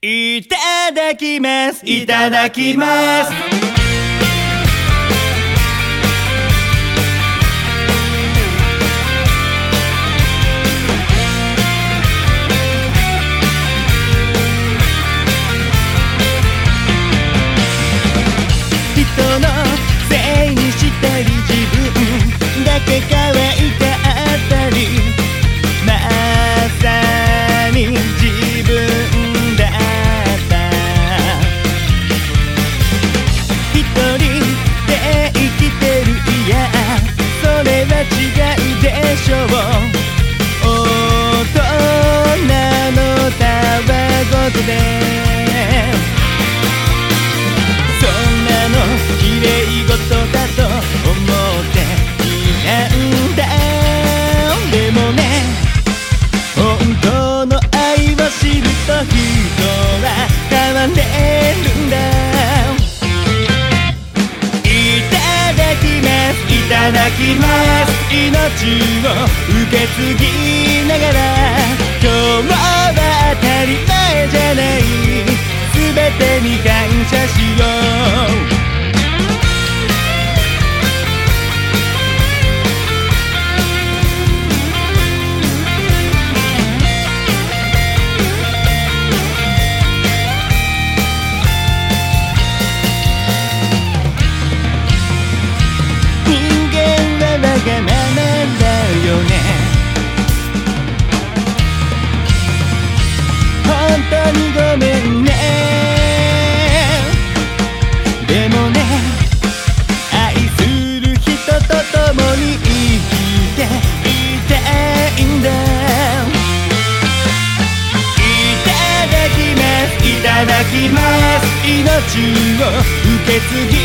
いただきます。いただきます。人のせいにしたり自分だけ可綺麗事だと思っていたんだでもね本当の愛を知ると人は変われるんだいただきます。いただきます。命を受け継ぎながら今日は当たきます命を受け継ぎ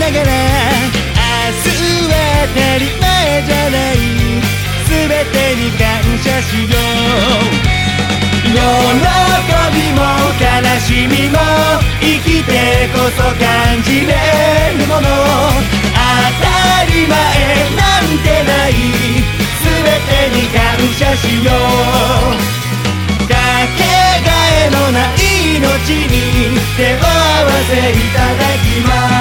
ながら明日は当たり前じゃない。全てに感謝しよう。喜びも悲しみも生きてこそ感じれる。に手を合わせいただきます。